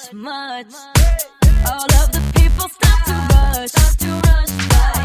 much, much. All of the people stop to rush, stop to rush. By.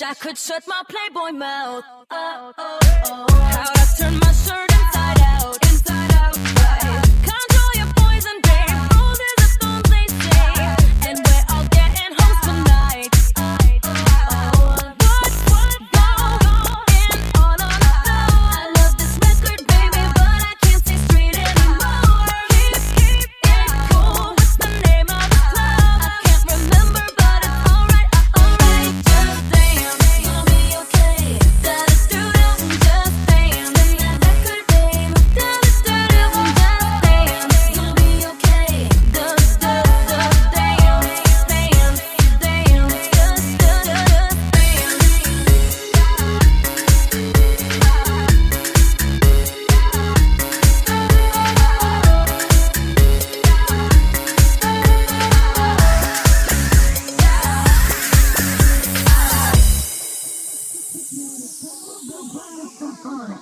wish I could shut my playboy mouth. Oh, oh, oh.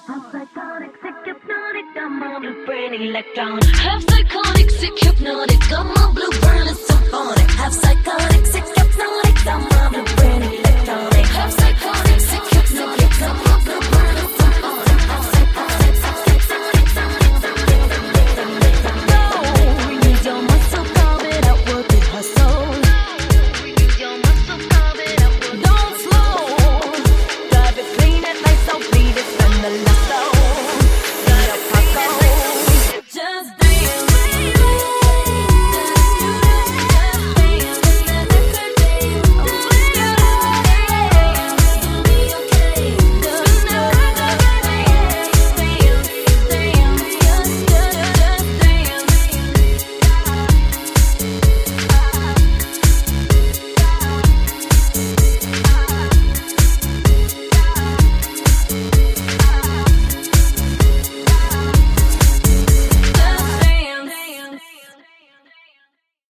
I'm psychotic, sick, hypnotic, I'm a the brain electron. I'm psychotic, sick, hypnotic, I'm a blue burn.